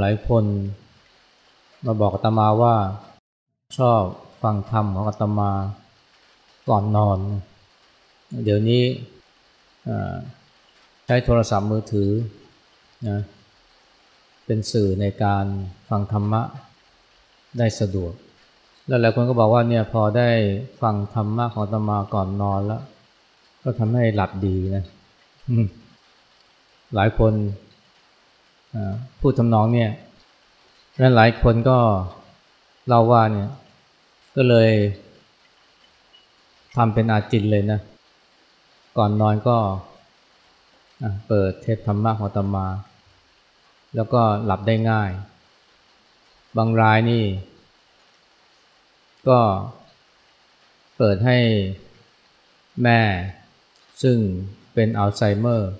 หลายคน มาบอกอาตมาว่าชอบฟังธรรมของอาตมาก่อนนอน เดี๋ยวนี้ใช้โทรศัพท์มือถือนะเป็นสื่อในการฟังธรรมะได้สะดวก แล้วหลายคนก็บอกว่าเนี่ยพอได้ฟังธรรมะของอาตมาก่อนนอนแล้ว ก็ทำให้หลับดีนะหลายคน พูดทำนองเนี่ยและหลายคนก็เล่าว่าเนี่ย ก็เลยทำเป็นอาจินเลยนะ ก่อนนอนก็เปิดเทปธรรมะของตมา แล้วก็หลับได้ง่าย บางรายนี่ ก็เปิดให้แม่ซึ่งเป็นอัลไซเมอร์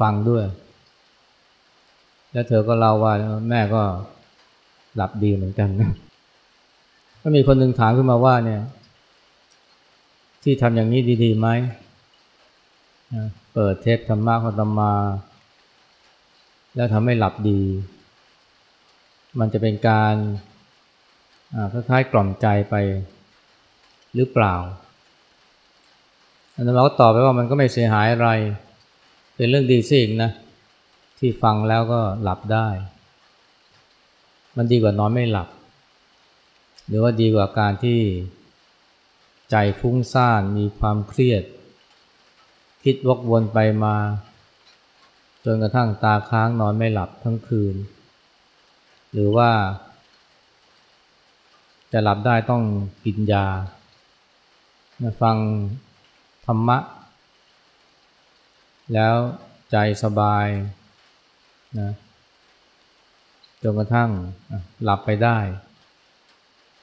ฟังด้วย แล้วเธอก็เล่าว่าแม่ก็หลับดีเหมือนกันก็มีคนหนึ่งถามขึ้นมาว่าเนี่ย ที่ทำอย่างนี้ดีๆไหมเปิดเทปธรรมะของธรรมา แล้วทำให้หลับดี มันจะเป็นการคล้ายๆกล่อมใจไปหรือเปล่าอันนั้นเราก็ตอบไปว่ามันก็ไม่เสียหายอะไร เป็นเรื่องดีสิงนะ ที่ฟังแล้วก็หลับได้ มันดีกว่านอนไม่หลับ หรือว่าดีกว่าการที่ใจฟุ้งซ่านมีความเครียด คิดวกวนไปมา จนกระทั่งตาค้างนอนไม่หลับทั้งคืน หรือว่า จะหลับได้ต้องกินยาฟังธรรมะ แล้วใจสบาย นะจนกระทั่งหลับไปได้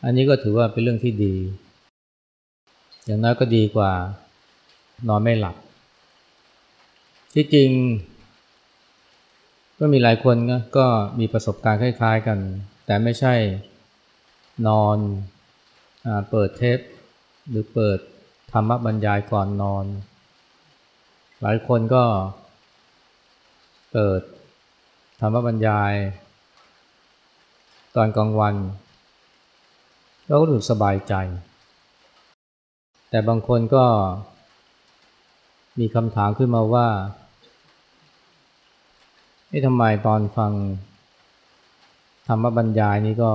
อันนี้ก็ถือว่าเป็นเรื่องที่ดี อย่างน้อยก็ดีกว่า นอนไม่หลับ ที่จริง ก็มีหลายคนก็มีประสบการณ์คล้าย ๆ กัน แต่ไม่ใช่นอนอเปิดเทป หรือเปิดธรรมบรรยายก่อนนอน หลายคนก็เปิด ธรรมบรรยาย ตอนกลางวัน เราก็รู้สึกสบายใจ แต่บางคนก็มีคำถามขึ้นมาว่านี่ทำไมตอนฟังธรรมบรรยายนี้ก็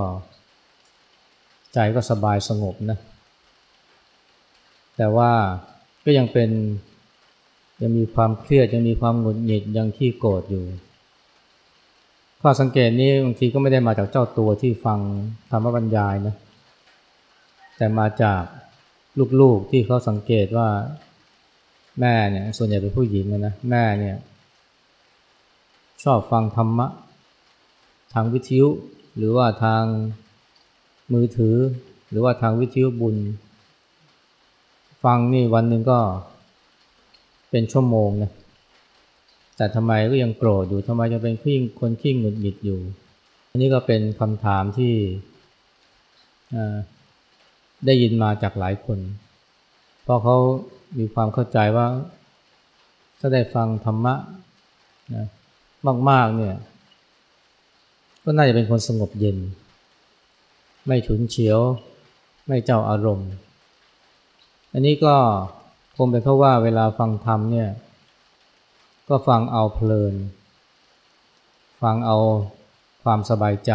ใจก็สบายสงบนะ แต่ว่าก็ยังเป็นยังมีความเครียดยังมีความหงุดหงิดยังขี้โกรธอยู่ ข้อสังเกตนี้บางทีก็ไม่ได้มาจากเจ้าตัวที่ฟังธรรมบรรยายนะแต่มาจากลูกๆที่เขาสังเกตว่าแม่เนี่ยส่วนใหญ่เป็นผู้หญิงนะแม่เนี่ยชอบฟังธรรมะ ทางวิทยุ หรือว่าทางมือถือ หรือว่าทางวิทยุบุญ ฟังนี่วันหนึ่งก็เป็นชั่วโมงนะ แต่ทำไมก็ยังโกรธอยู่ทำไมยังเป็นขี้คนขี้หงุดหงิดอยู่ อันนี้ก็เป็นคำถามที่ได้ยินมาจากหลายคน เพราะเขามีความเข้าใจว่า ถ้าได้ฟังธรรมะนะมากๆเนี่ย ก็น่าจะเป็นคนสงบเย็น ไม่ฉุนเฉียว ไม่เจ้าอารมณ์ อันนี้ก็คงเป็นเพราะว่าเวลาฟังธรรมเนี่ย ก็ฟังเอาเพลิน ฟังเอาความสบายใจ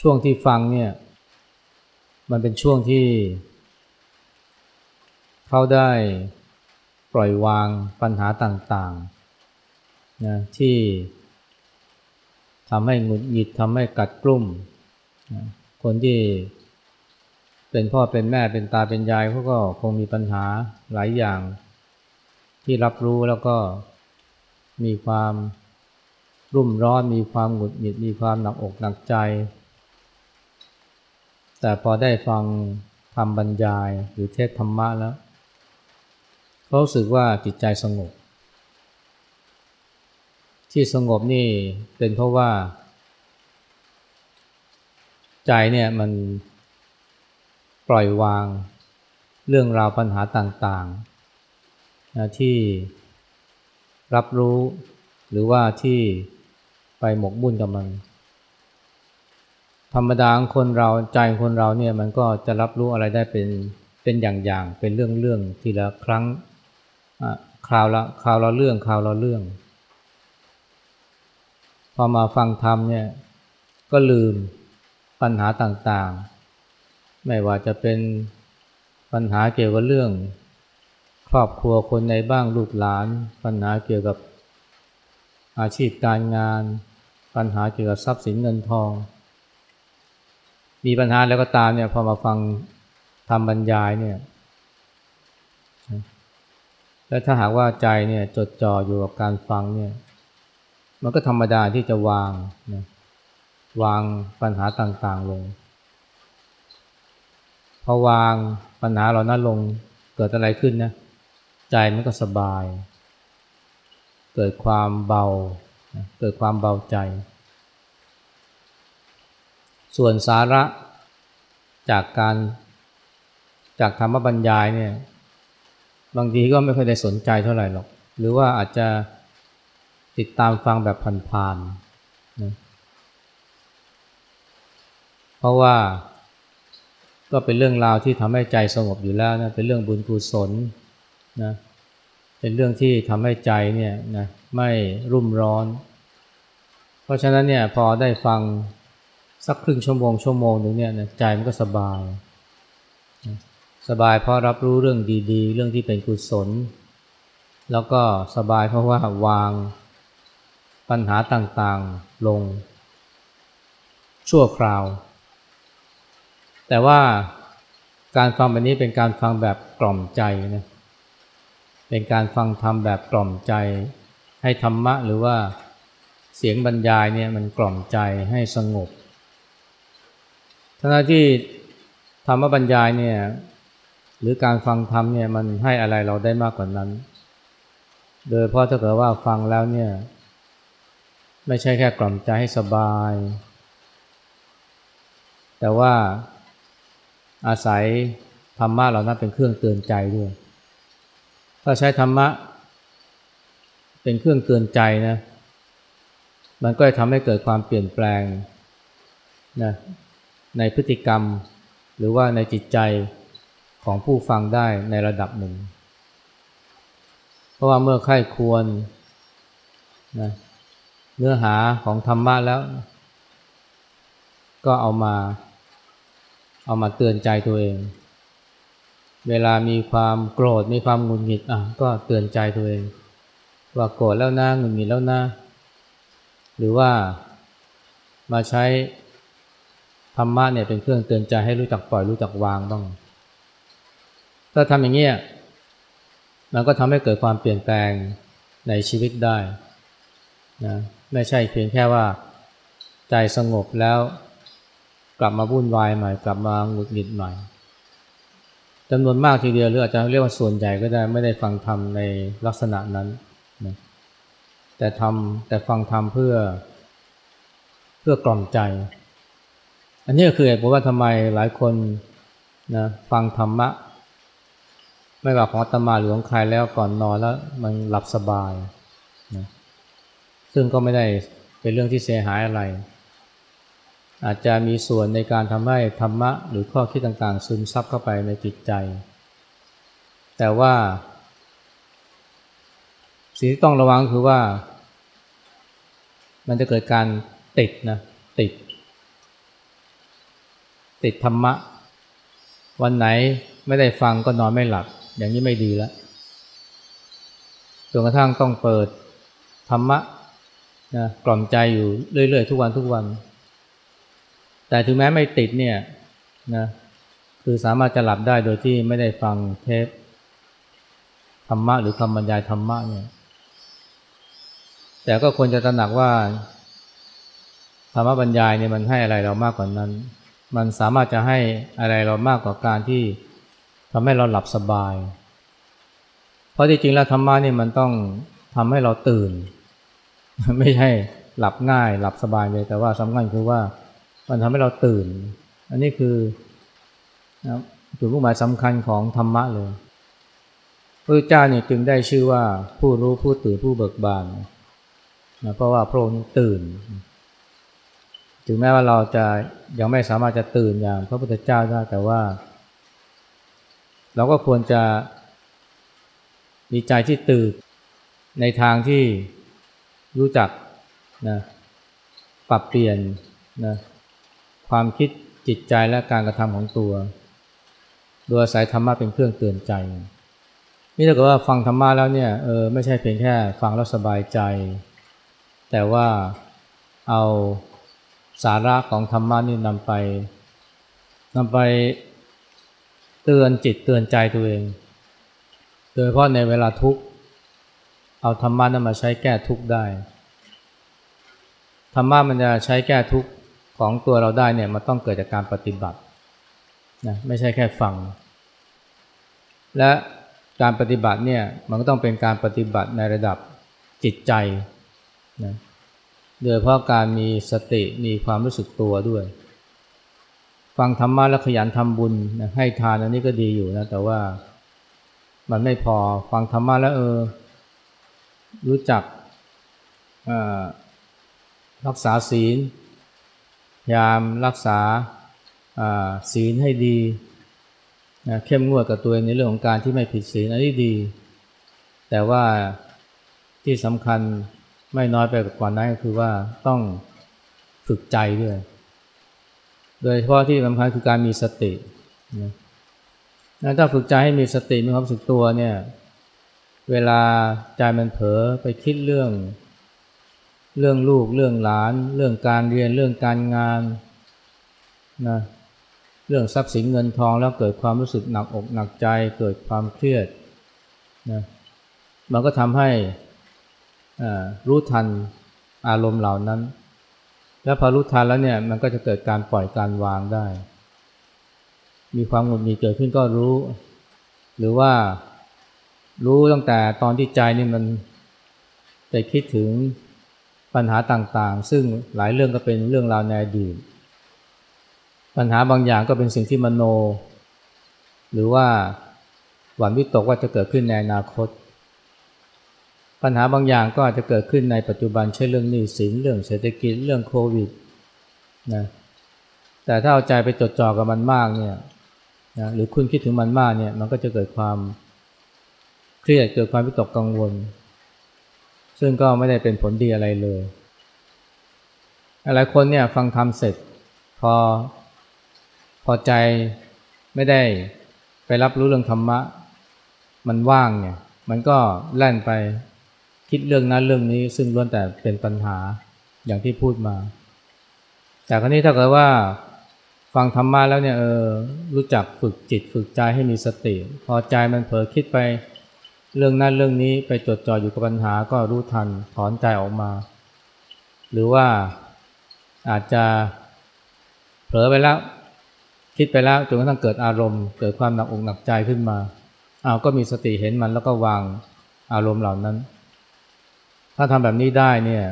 ช่วงที่ฟังเนี่ย มันเป็นช่วงที่ เขาได้ปล่อยวางปัญหาต่างๆนะที่ทำให้หงุดหงิดทำให้กัดกลุ่มนะคนที่เป็นพ่อเป็นแม่เป็นตาเป็นยายเขาก็คงมีปัญหาหลายอย่าง ที่รับรู้แล้วก็มีความรุ่มร้อน มีความหงุดหงิด มีความหนักอกหนักใจ แต่พอได้ฟังคำบรรยายหรือเทศธรรมะแล้วเขาสึกว่าจิตใจสงบ ที่สงบนี่เป็นเพราะว่า ใจเนี่ยมันปล่อยวางเรื่องราวปัญหาต่างๆ นะที่รับรู้ หรือว่าที่ไปหมกบุ่นกับมัน ธรรมดาคนเราใจคนเราเนี่ยมันก็จะรับรู้อะไรได้เป็นเป็นอย่างๆ เป็นเรื่องๆทีละครั้งคราวละคราวละเรื่องคราวละเรื่อง พอมาฟังธรรมเนี่ยก็ลืมปัญหาต่างๆ ไม่ว่าจะเป็นปัญหาเกี่ยวกับเรื่อง ครอบครัวคนในบ้างลูกหลาน ปัญหาเกี่ยวกับอาชีพการงาน ปัญหาเกี่ยวกับทรัพย์สินเงินทอง มีปัญหาแล้วก็ตามเนี่ยพอมาฟังทำบรรยายเนี่ยแล้วถ้าหากว่าใจเนี่ยจดจ่ออยู่กับการฟังเนี่ยมันก็ธรรมดาที่จะวางนะวางปัญหาต่างๆลง พอวางปัญหาเหล่านั้นลงเกิดอะไรขึ้นนะ ใจมันก็สบาย เกิดความเบา เกิดความเบาใจ ส่วนสาระจากการจากธรรมบรรยายเนี่ยบางทีก็ไม่ค่อยได้สนใจเท่าไหร่หรอก หรือว่าอาจจะติดตามฟังแบบผ่านๆนะเพราะว่าก็เป็นเรื่องราวที่ทำให้ใจสงบอยู่แล้วนะเป็นเรื่องบุญกุศล นะเป็นเรื่องที่ทำให้ใจเนี่ยนะไม่รุ่มร้อน เพราะฉะนั้นเนี่ยพอได้ฟังสักครึ่งชั่วโมงชั่วโมงหนึ่งเนี่ยใจมันก็สบาย สบายเพราะรับรู้เรื่องดีๆ เรื่องที่เป็นกุศล แล้วก็สบายเพราะว่าวางปัญหาต่างๆลง ชั่วคราว แต่ว่าการฟังแบบนี้เป็นการฟังแบบกล่อมใจนะ เป็นการฟังธรรมแบบกล่อมใจให้ธรรมะหรือว่าเสียงบรรยายเนี่ยมันกล่อมใจให้สงบทั้งที่ธรรมบรรยายเนี่ยหรือการฟังธรรมเนี่ยมันให้อะไรเราได้มากกว่านั้น โดยเพราะถ้าเกิดว่าฟังแล้วเนี่ยไม่ใช่แค่กล่อมใจให้สบาย แต่ว่าอาศัยธรรมะเหล่านั้นเป็นเครื่องเตือนใจด้วย ถ้าใช้ธรรมะ เป็นเครื่องเตือนใจนะ มันก็จะทำให้เกิดความเปลี่ยนแปลงนะในพฤติกรรม หรือว่าในจิตใจของผู้ฟังได้ในระดับหนึ่ง เพราะว่าเมื่อใครควรนะเนื้อหาของธรรมะแล้ว ก็เอามา เอามาเตือนใจตัวเอง เวลามีความโกรธมีความหงุดหงิดอะก็เตือนใจตัวเอง ว่าโกรธแล้วนะหงุดหงิดแล้วนะ หรือว่ามาใช้ธรรมะเนี่ยเป็นเครื่องเตือนใจให้รู้จักปล่อยรู้จักวางบ้างถ้าทำอย่างนี้มันก็ทำให้เกิดความเปลี่ยนแปลงในชีวิตได้นะไม่ใช่เพียงแค่ว่าใจสงบแล้วกลับมาวุ่นวายใหม่กลับมาหงุดหงิดใหม่ จำนวนมากทีเดียวหรืออาจจะเรียกว่าส่วนใหญ่ก็ได้ไม่ได้ฟังธรรมในลักษณะนั้นนะแต่ทำแต่ฟังธรรมเพื่อเพื่อกล่อมใจ อันนี้ก็คือเหตุผลว่าทำไมหลายคนนะฟังธรรมะ ไม่ว่าของตมาหรือของใครแล้วก่อนนอนแล้วมันหลับสบายนะซึ่งก็ไม่ได้เป็นเรื่องที่เสียหายอะไร อาจจะมีส่วนในการทำให้ธรรมะหรือข้อคิดต่างๆ ซึมซับเข้าไปในจิตใจ แต่ว่าสิ่งที่ต้องระวังคือว่า มันจะเกิดการติดนะติด ติดธรรมะ วันไหนไม่ได้ฟังก็นอนไม่หลับ อย่างนี้ไม่ดีแล้วจนกระทั่งต้องเปิดธรรมะนะกล่อมใจอยู่เรื่อยๆ ทุกวันทุกวัน แต่ถึงแม้ไม่ติดเนี่ยนะคือสามารถจะหลับได้โดยที่ไม่ได้ฟังเทปธรรมะหรือคำบรรยายธรรมะเนี่ย แต่ก็ควรจะตระหนักว่าธรรมบรรยายเนี่ยมันให้อะไรเรามากกว่านั้น มันสามารถจะให้อะไรเรามากกว่าการที่ทำให้เราหลับสบาย เพราะที่จริงแล้วธรรมะเนี่ยมันต้องทำให้เราตื่น ไม่ใช่หลับง่าย หลับสบายเลยแต่ว่าสำคัญคือว่า มันทำให้เราตื่น อันนี้คือจุดมุ่งหมายสำคัญของธรรมะเลยพระเจ้าเนี่ยจึงได้ชื่อว่าผู้รู้ผู้ตื่นผู้เบิกบานนะเพราะว่าพระองค์ตื่น ถึงแม้ว่าเราจะยังไม่สามารถจะตื่นอย่างพระพุทธเจ้าได้แต่ว่า เราก็ควรจะมีใจที่ตื่นในทางที่รู้จักนะปรับเปลี่ยนนะ ความคิดจิตใจและการกระทำของตัวโดยอาศัยธรรมะเป็นเครื่องเตือนใจ นี่ถ้าเกิดว่าฟังธรรมะแล้วเนี่ยเออไม่ใช่เพียงแค่ฟังแล้วสบายใจ แต่ว่าเอาสาระของธรรมะนี่นำไปนำไปเตือนจิตเตือนใจตัวเอง โดยเฉพาะในเวลาทุกข์เอาธรรมะนั้นมาใช้แก้ทุกข์ได้ ธรรมะมันจะใช้แก้ทุกข์ ของตัวเราได้เนี่ยมันต้องเกิดจากการปฏิบัตินะไม่ใช่แค่ฟัง และการปฏิบัติเนี่ยมันก็ต้องเป็นการปฏิบัติในระดับจิตใจนะโดยเพราะการมีสติมีความรู้สึกตัวด้วย ฟังธรรมะแล้วขยันทำบุญนะให้ทานอันนี้ก็ดีอยู่นะแต่ว่ามันไม่พอฟังธรรมะแล้วเออ รู้จักรักษาศีล ยามรักษาศีลให้ดีนะเข้มงวดกับตัวเองในเรื่องของการที่ไม่ผิดศีลอันนี้ดี แต่ว่าที่สำคัญไม่น้อยไปกว่านั้นก็คือว่าต้องฝึกใจด้วย โดยเฉพาะที่สำคัญคือการมีสตินะถ้าฝึกใจให้มีสติมีความสึกตัวเนี่ย เวลาใจมันเผลอไปคิดเรื่อง เรื่องลูกเรื่องหลาน เรื่องการเรียนเรื่องการงานนะเรื่องทรัพย์สินเงินทองแล้วเกิดความรู้สึกหนักอกหนักใจ เกิดความเครียดนะมันก็ทำให้รู้ทันอารมณ์เหล่านั้น แล้วพอรู้ทันแล้วเนี่ยมันก็จะเกิดการปล่อยการวางได้ มีความหงุดหงิดเกิดขึ้นก็รู้ หรือว่ารู้ตั้งแต่ตอนที่ใจนี่มันไปคิดถึง ปัญหาต่างๆ ซึ่งหลายเรื่องก็เป็นเรื่องราวในอดีตปัญหาบางอย่างก็เป็นสิ่งที่มโน หรือว่าหวั่นวิตกว่าจะเกิดขึ้นในอนาคต ปัญหาบางอย่างก็อาจจะเกิดขึ้นในปัจจุบันเช่นเรื่องหนี้สินเรื่องเศรษฐกิจเรื่องโควิดนะแต่ถ้าเอาใจไปจดจ่อกับมันมากเนี่ยนะหรือคุณคิดถึงมันมากเนี่ยมันก็จะเกิดความเครียดเกิดความวิตกกังวล ซึ่งก็ไม่ได้เป็นผลดีอะไรเลยหลายคนเนี่ยฟังธรรมเสร็จ พอพอใจไม่ได้ไปรับรู้เรื่องธรรมะ มันว่างเนี่ย มันก็แล่นไปคิดเรื่องนั้นเรื่องนี้ซึ่งล้วนแต่เป็นปัญหาอย่างที่พูดมา แต่ครั้นี้ถ้าเกิดว่าฟังธรรมะแล้วเนี่ยเออรู้จักฝึกจิตฝึกใจให้มีสติ พอใจมันเผลอคิดไป เรื่องนั้นเรื่องนี้ไปจดจ่ออยู่กับปัญหาก็รู้ทันถอนใจออกมา หรือว่าอาจจะเผลอไปแล้ว คิดไปแล้วจนกระทั่งเกิดอารมณ์ เกิดความหนักอกหนักใจขึ้นมาเอาก็มีสติเห็นมันแล้วก็วางอารมณ์เหล่านั้น ถ้าทำแบบนี้ได้เนี่ย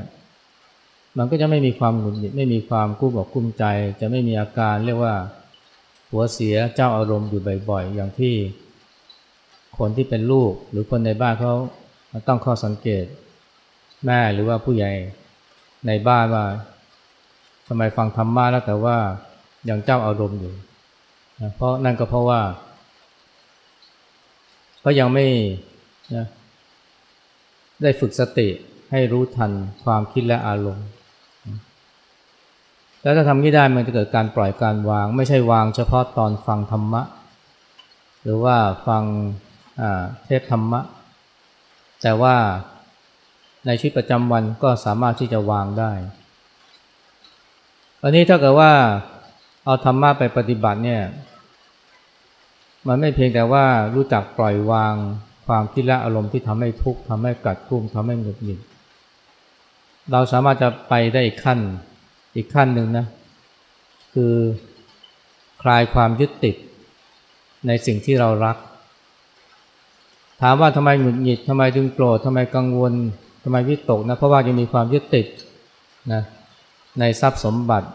มันก็จะไม่มีความหงุดหงิดไม่มีความกู้บอกกุ้มใจ จะไม่มีอาการเรียกว่า หัวเสียเจ้าอารมณ์อยู่บ่อยๆอย่างที่ คนที่เป็นลูกหรือคนในบ้านเขาต้องข้อสังเกต แม่หรือว่าผู้ใหญ่ในบ้านว่าทำไมฟังธรรมะแล้วแต่ว่ายังเจ้าอารมณ์อยู่นะเพราะนั่นก็เพราะว่าก็ยังไม่นะได้ฝึกสติให้รู้ทันความคิดและอารมณ์ แล้วถ้าทำนี้ได้มันจะเกิดการปล่อยการวาง ไม่ใช่วางเฉพาะตอนฟังธรรมะ หรือว่าฟัง เทพธรรมะ แต่ว่าในชีวิตประจำวันก็สามารถที่จะวางได้อันนี้ถ้าเกิดว่าเอาธรรมะไปปฏิบัติเนี่ยมันไม่เพียงแต่ว่ารู้จักปล่อยวางความคิดและอารมณ์ที่ทำให้ทุกข์ทำให้กัดกุ้มทำให้หงุดหงิดเราสามารถจะไปได้อีกขั้นอีกขั้นหนึ่งนะคือคลายความยึดติดในสิ่งที่เรารัก ถามว่าทำไมหงุดหงิดทำไมจึงโกรธทำไมกังวลทำไมวิตกนะเพราะว่ายังมีความยึดติดนะในทรัพย์สมบัติ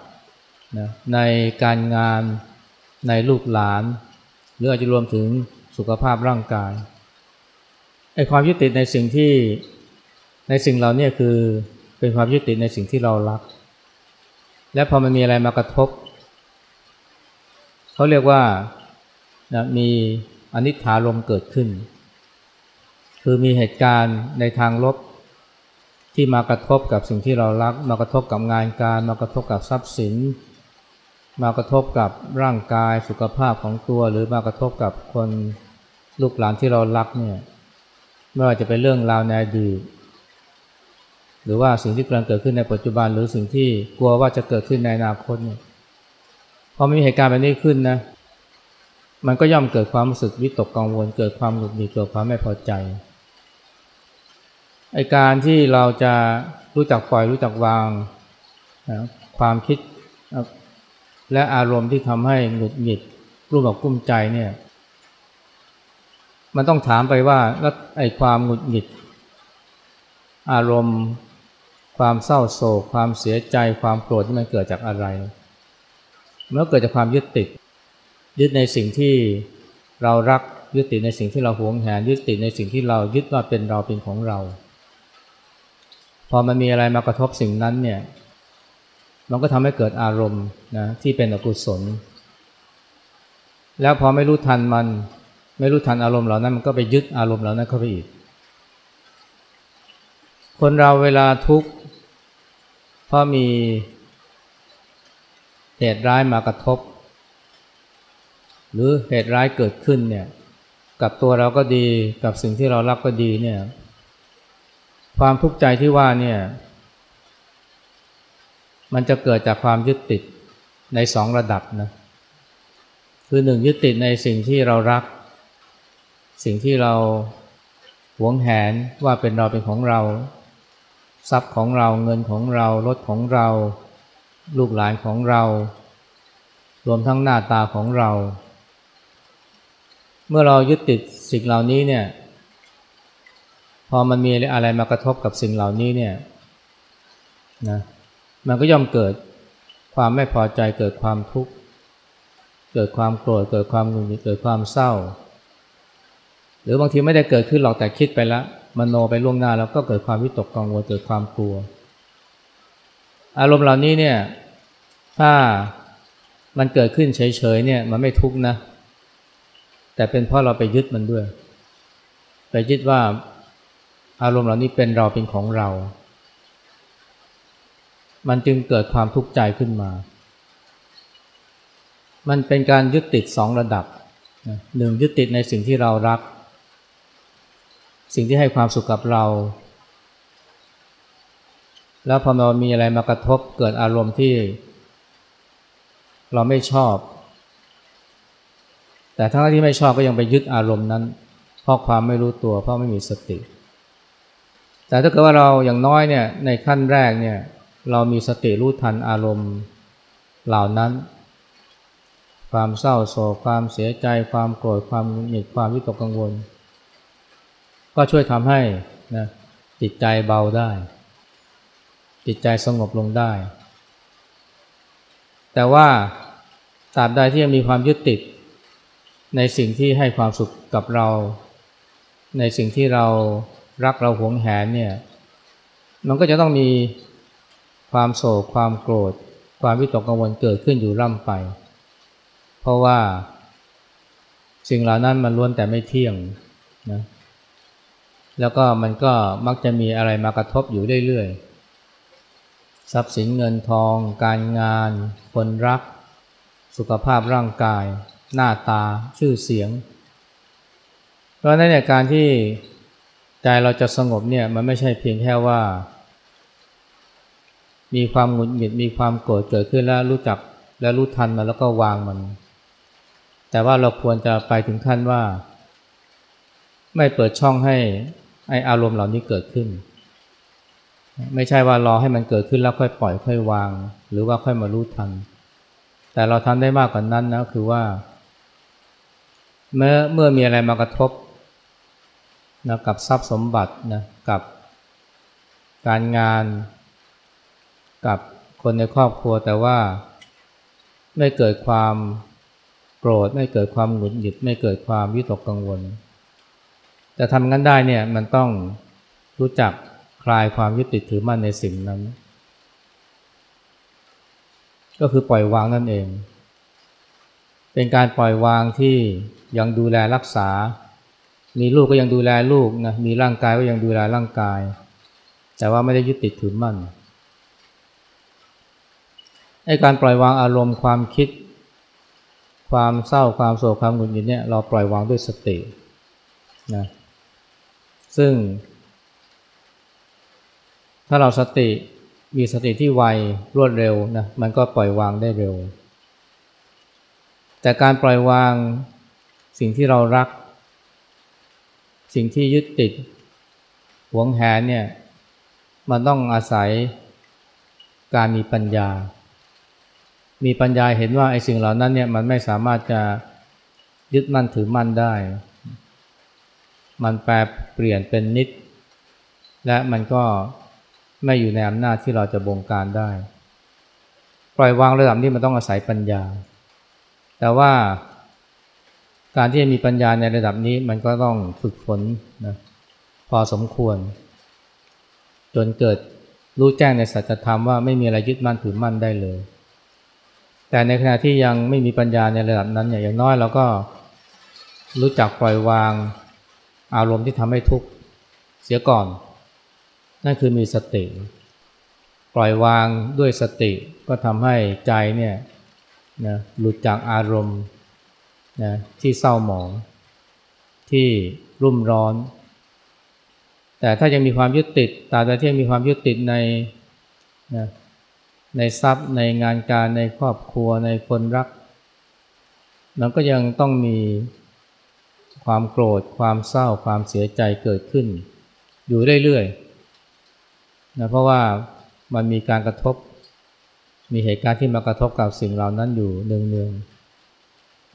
นะในการงานในลูกหลาน หรืออาจจะรวมถึงสุขภาพร่างกายไอ้ความยึดติดในสิ่งที่ในสิ่งเราเนี่ยคือเป็นความยึดติดในสิ่งที่เรารัก และพอมันมีอะไรมากระทบเขาเรียกว่านะมีอนิจฐารมเกิดขึ้น คือมีเหตุการณ์ในทางลบที่มากระทบกับสิ่งที่เรารัก มากระทบกับงานการ มากระทบกับทรัพย์สิน มากระทบกับร่างกายสุขภาพของตัว หรือมากระทบกับคนลูกหลานที่เรารักเนี่ยไม่ว่าจะเป็นเรื่องราวในอดีตหรือว่าสิ่งที่กำลังเกิดขึ้นในปัจจุบัน หรือสิ่งที่กลัวว่าจะเกิดขึ้นในอนาคตเนี่ยพอมีเหตุการณ์แบบนี้ขึ้นนะมันก็ย่อมเกิดความรู้สึกวิตกกังวล เกิดความหงุดหงิดเกิดความไม่พอใจ ไอการที่เราจะรู้จักปล่อยรู้จักวางนะความคิดและอารมณ์ที่ทำให้หงุดหงิดรูปแบบกุ้มใจเนี่ย มันต้องถามไปว่าแล้วไอความหงุดหงิด อารมณ์ ความเศร้าโศก ความเสียใจความโกรธที่มันเกิดจากอะไรมันก็เกิดจากความยึดติด ยึดในสิ่งที่เรารักยึดติดในสิ่งที่เราหวงแหนยึดติดในสิ่งที่เรายึดว่าเป็นเราเป็นของเรา อมันมีอะไรมากระทบสิ่งนั้นเนี่ย มันก็ทำให้เกิดอารมณ์นะที่เป็นอกุศล แล้วพอไม่รู้ทันมัน ไม่รู้ทันอารมณ์เหล่านั้น มันก็ไปยึดอารมณ์เหล่านั้นเข้าไปอีก คนเราเวลาทุกข์เพราะมีเหตุร้ายมากระทบ หรือเหตุร้ายเกิดขึ้นเนี่ย กับตัวเราก็ดีกับสิ่งที่เรารักก็ดีเนี่ย ความทุกข์ใจที่ว่าเนี่ย มันจะเกิดจากความยึดติดในสองระดับนะคือหนึ่งยึดติดในสิ่งที่เรารัก สิ่งที่เราหวงแหนว่าเป็นเราเป็นของเรา ทรัพย์ของเราเงินของเรารถของเรา ลูกหลานของเรา รวมทั้งหน้าตาของเรา เมื่อเรายึดติดสิ่งเหล่านี้เนี่ย อมันมีอะไรมากระทบกับสิ่งเหล่านี้เนี่ยนะมันก็ย่อมเกิดความไม่พอใจเกิดความทุกข์ เกิดความโกรธเกิดความหงุดหงิดเกิดความเศร้า หรือบางทีไม่ได้เกิดขึ้นหรอกแต่คิดไปแล้วมโนไปล่วงหน้าแล้วก็เกิดความวิตกกังวลเกิดความกลัว อารมณ์เหล่านี้เนี่ยถ้ามันเกิดขึ้นเฉยๆเนี่ยมันไม่ทุกข์นะ แต่เป็นเพราะเราไปยึดมันด้วย ไปยึดว่า อารมณ์เหล่านี้เป็นเราเป็นของเรา มันจึงเกิดความทุกข์ใจขึ้นมา มันเป็นการยึดติดสองระดับหนึ่งยึดติดในสิ่งที่เรารัก สิ่งที่ให้ความสุขกับเรา แล้วพอเรามีอะไรมากระทบเกิดอารมณ์ที่ เราไม่ชอบ แต่ทั้งที่ไม่ชอบก็ยังไปยึดอารมณ์นั้น เพราะความไม่รู้ตัวเพราะไม่มีสติ แต่ถ้าเกิดว่าเราอย่างน้อยเนี่ยในขั้นแรกเนี่ยเรามีสติรู้ทันอารมณ์เหล่านั้น ความเศร้าโศกความเสียใจ ความโกรธความหงุดหงิดความวิตกกังวล ก็ช่วยทำให้นะจิตใจเบาได้ จิตใจสงบลงได้ แต่ว่าตราบใดที่ยังมีความยึดติด ในสิ่งที่ให้ความสุขกับเรา ในสิ่งที่เรา รักเราหวงแหนเนี่ย มันก็จะต้องมีความโศกความโกรธ ความวิตกกังวลเกิดขึ้นอยู่ร่ำไป เพราะว่าสิ่งเหล่านั้นมันล้วนแต่ไม่เที่ยงนะแล้วก็มันก็มักจะมีอะไรมากระทบอยู่เรื่อยๆ ทรัพย์สินเงินทอง การงาน คนรัก สุขภาพร่างกาย หน้าตาชื่อเสียง เพราะนั้นเนี่ยการที่ ใจเราจะสงบเนี่ยมันไม่ใช่เพียงแค่ว่า มีความหงุดหงิดมีความโกรธเกิดขึ้นแล้วรู้จักและรู้ทันมันแล้วก็วางมัน แต่ว่าเราควรจะไปถึงขั้นว่า ไม่เปิดช่องให้ไออารมณ์เหล่านี้เกิดขึ้น ไม่ใช่ว่ารอให้มันเกิดขึ้นแล้วค่อยปล่อยค่อยวาง หรือว่าค่อยมารู้ทัน แต่เราทำได้มากกว่านั้นนะคือว่า เมื่อเมื่อมีอะไรมากระทบ นะกับทรัพย์สมบัตินะกับการงานกับคนในครอบครัวแต่ว่าไม่เกิดความโกรธ ไม่เกิดความหงุดหงิด ไม่เกิดความวิตกกังวล จะทำงั้นได้เนี่ยมันต้องรู้จักคลายความยึดติดถือมั่นในสิ่งนั้น ก็คือปล่อยวางนั่นเอง เป็นการปล่อยวางที่ยังดูแลรักษา มีลูกก็ยังดูแลลูกนะมีร่างกายก็ยังดูแลร่างกาย แต่ว่าไม่ได้ยึดติดถือมั่นไอ้การปล่อยวางอารมณ์ความคิด ความเศร้าความโศกความหงุดหงิดเนี่ยเราปล่อยวางด้วยสตินะซึ่ง ถ้าเราสติมีสติที่ไวรวดเร็วนะมันก็ปล่อยวางได้เร็ว แต่การปล่อยวางสิ่งที่เรารัก สิ่งที่ยึดติดหวงแหนเนี่ยมันต้องอาศัยการมีปัญญา มีปัญญาเห็นว่าไอ้สิ่งเหล่านั้นเนี่ยมันไม่สามารถจะยึดมั่นถือมั่นได้ มันแปรเปลี่ยนเป็นนิด และมันก็ไม่อยู่ในอำนาจที่เราจะบงการได้ ปล่อยวางระดับนี้มันต้องอาศัยปัญญา แต่ว่า การที่จะมีปัญญาในระดับนี้มันก็ต้องฝึกฝนนะพอสมควร จนเกิดรู้แจ้งในสัจธรรมว่าไม่มีอะไรยึดมั่นถือมั่นได้เลย แต่ในขณะที่ยังไม่มีปัญญาในระดับนั้นอย่างน้อยเราก็รู้จักปล่อยวางอารมณ์ที่ทำให้ทุกข์เสียก่อน นั่นคือมีสติ ปล่อยวางด้วยสติก็ทำให้ใจเนี่ยนะหลุดจากอารมณ์ นะที่เศร้าหมอง ที่รุ่มร้อน แต่ถ้ายังมีความยึดติดตราบใดที่ยังมีความยึดติดในนะในทรัพย์ในงานการในครอบครัวในคนรัก มันก็ยังต้องมีความโกรธ ความเศร้าความเสียใจเกิดขึ้น อยู่เรื่อยๆนะเพราะว่ามันมีการกระทบ มีเหตุการณ์ที่มากระทบกับสิ่งเหล่านั้นอยู่เนืองๆ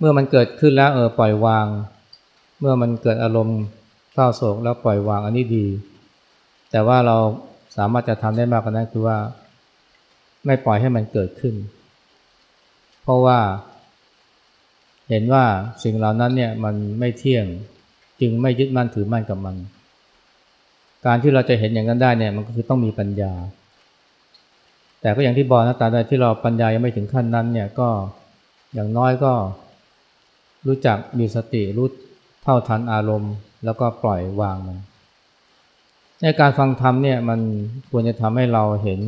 เมื่อมันเกิดขึ้นแล้วเออปล่อยวาง เมื่อมันเกิดอารมณ์เศร้าโศกแล้วปล่อยวางอันนี้ดี แต่ว่าเราสามารถจะทำได้มากกว่านั้นคือว่า ไม่ปล่อยให้มันเกิดขึ้น เพราะว่า เห็นว่าสิ่งเหล่านั้นเนี่ยมันไม่เที่ยงจึงไม่ยึดมั่นถือมั่นกับมัน การที่เราจะเห็นอย่างนั้นได้เนี่ยมันก็คือต้องมีปัญญา แต่ก็อย่างที่บอกนะตาใดที่เราปัญญายังไม่ถึงขั้นนั้นเนี่ยก็อย่างน้อยก็ รู้จักมีสติรู้เท่าทันอารมณ์ แล้วก็ปล่อยวางมัน ในการฟังธรรมเนี่ยมันควรจะทำให้เราเห็น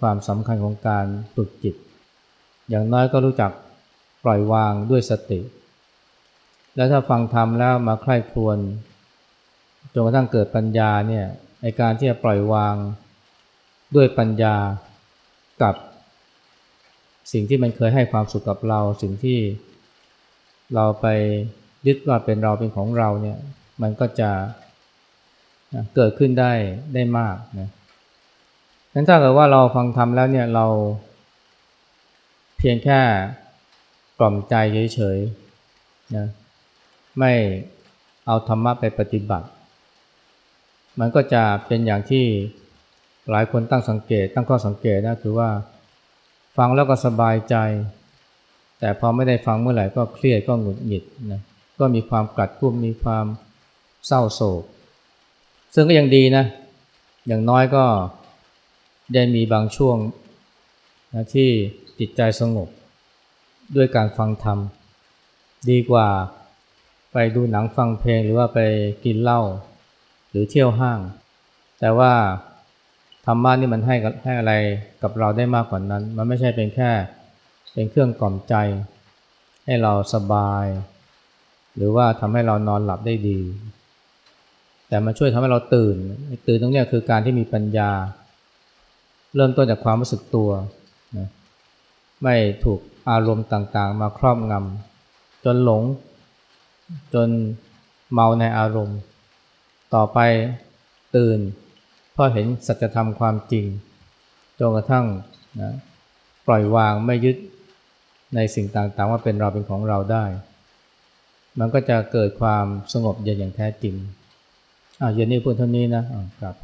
ความสำคัญของการฝึกจิต อย่างน้อยก็รู้จักปล่อยวางด้วยสติ แล้วถ้าฟังธรรมแล้วมาใคร่ครวญจนกระทั่งเกิดปัญญาเนี่ยในการที่จะปล่อยวางด้วยปัญญากับ สิ่งที่มันเคยให้ความสุขกับเราสิ่งที่ เราไปยึดว่าเป็นเราเป็นของเราเนี่ย มันก็จะเกิดขึ้นได้ได้มากนะงั้นถ้าเกิดว่าเราฟังธรรมแล้วเนี่ยเรา เพียงแค่กล่อมใจเฉยๆนะไม่เอาธรรมะไปปฏิบัติ มันก็จะเป็นอย่างที่หลายคนตั้งสังเกต ตั้งข้อสังเกตนะคือว่า ฟังแล้วก็สบายใจ แต่พอไม่ได้ฟังเมื่อไหร่ก็เครียดก็หงุดหงิดนะก็มีความกัดกุ้มมีความเศร้าโศก ซึ่งก็ยังดีนะ อย่างน้อยก็ได้มีบางช่วงนะที่จิตใจสงบ ด้วยการฟังธรรม ดีกว่าไปดูหนังฟังเพลงหรือว่าไปกินเหล้าหรือเที่ยวห้าง แต่ว่าธรรมะนี่มันให้ให้อะไรกับเราได้มากกว่านั้น มันไม่ใช่เป็นแค่ เป็นเครื่องกล่อมใจ ให้เราสบาย หรือว่าทำให้เรานอนหลับได้ดี แต่มันช่วยทำให้เราตื่น ตื่นตรงนี้คือการที่มีปัญญา เริ่มต้นจากความรู้สึกตัวนะไม่ถูกอารมณ์ต่างๆ มาครอบงำจนหลง จนเมาในอารมณ์ ต่อไปตื่นเพราะเห็นสัจธรรมความจริงจนกระทั่งนะปล่อยวางไม่ยึด ในสิ่งต่างๆ ว่าเป็นเราเป็นของเราได้ มันก็จะเกิดความสงบเย็นอย่างแท้จริงอ่าเย็นนี้พูดเท่านี้นะอ่าครับ